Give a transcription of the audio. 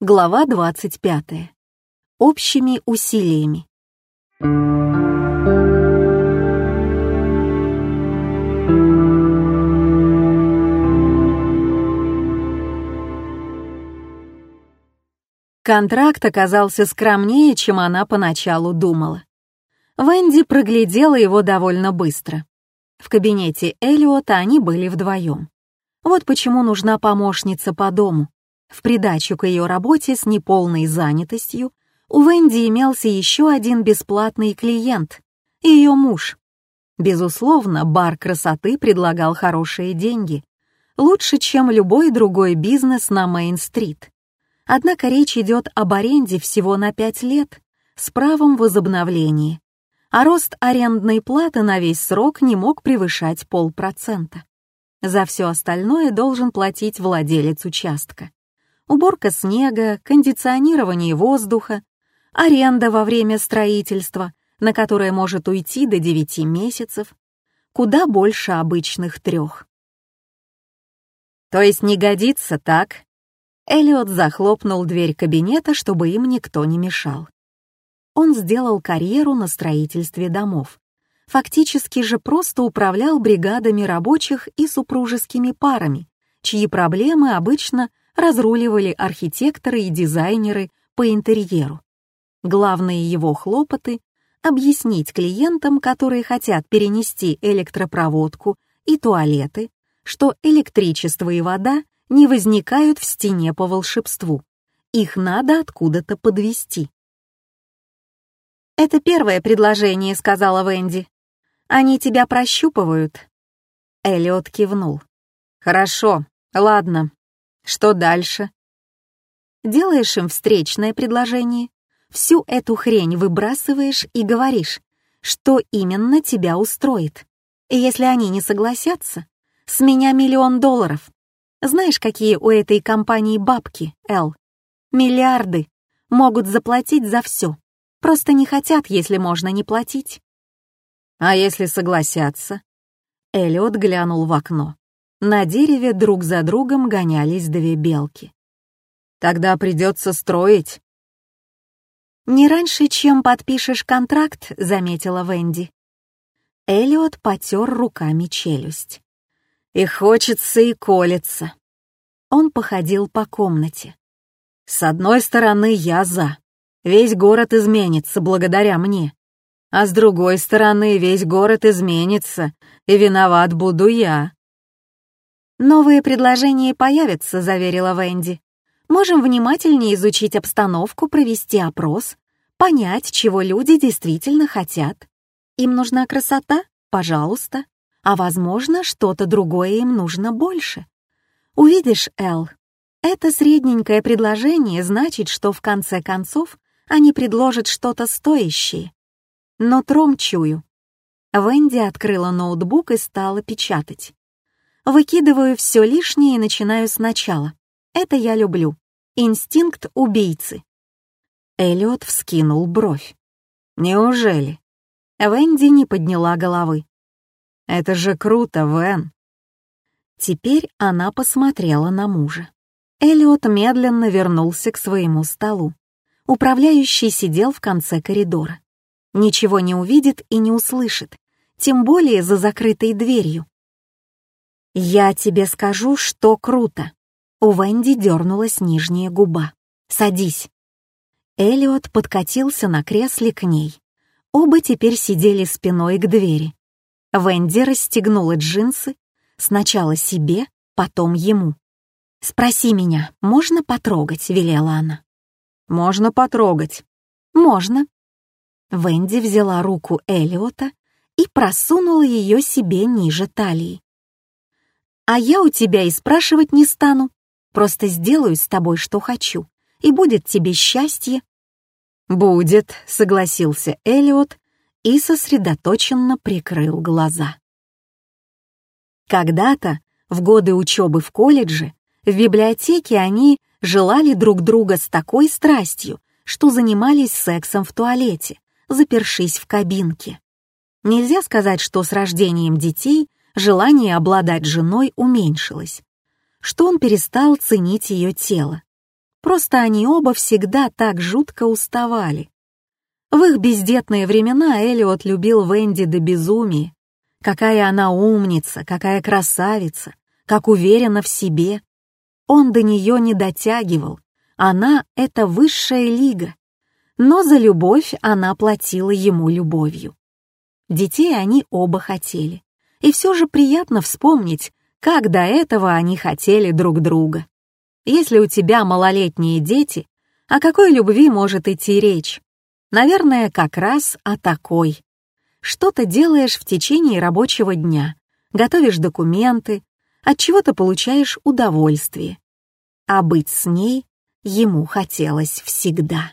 Глава 25. Общими усилиями. Контракт оказался скромнее, чем она поначалу думала. Венди проглядела его довольно быстро. В кабинете Элиота они были вдвоем. Вот почему нужна помощница по дому. В придачу к ее работе с неполной занятостью у Венди имелся еще один бесплатный клиент — ее муж. Безусловно, бар красоты предлагал хорошие деньги, лучше, чем любой другой бизнес на Мейн-стрит. Однако речь идет об аренде всего на пять лет с правом возобновления, а рост арендной платы на весь срок не мог превышать полпроцента. За все остальное должен платить владелец участка. Уборка снега, кондиционирование воздуха, аренда во время строительства, на которое может уйти до 9 месяцев, куда больше обычных трех. То есть не годится, так? Эллиот захлопнул дверь кабинета, чтобы им никто не мешал. Он сделал карьеру на строительстве домов. Фактически же просто управлял бригадами рабочих и супружескими парами, чьи проблемы обычно разруливали архитекторы и дизайнеры по интерьеру. Главные его хлопоты — объяснить клиентам, которые хотят перенести электропроводку и туалеты, что электричество и вода не возникают в стене по волшебству. Их надо откуда-то подвести. «Это первое предложение», — сказала Венди. «Они тебя прощупывают». Эллиот кивнул. «Хорошо, ладно. Что дальше?» Делаешь им встречное предложение, всю эту хрень выбрасываешь и говоришь, что именно тебя устроит. И если они не согласятся, с меня миллион долларов. Знаешь, какие у этой компании бабки, Эл? Миллиарды. Могут заплатить за все. Просто не хотят, если можно не платить. А если согласятся? Эллиот глянул в окно. На дереве друг за другом гонялись две белки. Тогда придется строить. «Не раньше, чем подпишешь контракт», — заметила Венди. Эллиот потер руками челюсть. «И хочется, и колется». Он походил по комнате. «С одной стороны, я за. Весь город изменится благодаря мне. А с другой стороны, весь город изменится, и виноват буду я. «Новые предложения появятся», — заверила Венди. «Можем внимательнее изучить обстановку, провести опрос, понять, чего люди действительно хотят. Им нужна красота? Пожалуйста. А возможно, что-то другое им нужно больше. Увидишь, Эл, это средненькое предложение значит, что в конце концов они предложат что-то стоящее. Но тром чую». Венди открыла ноутбук и стала печатать. Выкидываю все лишнее и начинаю сначала. Это я люблю. Инстинкт убийцы. Эллиот вскинул бровь. Неужели? Венди не подняла головы. Это же круто, Вен. Теперь она посмотрела на мужа. Эллиот медленно вернулся к своему столу. Управляющий сидел в конце коридора. Ничего не увидит и не услышит, тем более за закрытой дверью. «Я тебе скажу, что круто!» У Венди дернулась нижняя губа. «Садись!» Элиот подкатился на кресле к ней. Оба теперь сидели спиной к двери. Венди расстегнула джинсы, сначала себе, потом ему. «Спроси меня, можно потрогать?» — велела она. «Можно потрогать». «Можно». Венди взяла руку Элиота и просунула ее себе ниже талии. А я у тебя и спрашивать не стану. Просто сделаю с тобой, что хочу, и будет тебе счастье». «Будет», — согласился Элиот и сосредоточенно прикрыл глаза. Когда-то, в годы учебы в колледже, в библиотеке они желали друг друга с такой страстью, что занимались сексом в туалете, запершись в кабинке. Нельзя сказать, что с рождением детей желание обладать женой уменьшилось, что он перестал ценить ее тело. Просто они оба всегда так жутко уставали. В их бездетные времена Элиот любил Венди до безумия. Какая она умница, какая красавица, как уверена в себе. Он до нее не дотягивал. Она — это высшая лига. Но за любовь она платила ему любовью. Детей они оба хотели. И все же приятно вспомнить, как до этого они хотели друг друга. Если у тебя малолетние дети, о какой любви может идти речь? Наверное, как раз о такой. Что ты делаешь в течение рабочего дня? Готовишь документы, от чего-то получаешь удовольствие. А быть с ней ему хотелось всегда.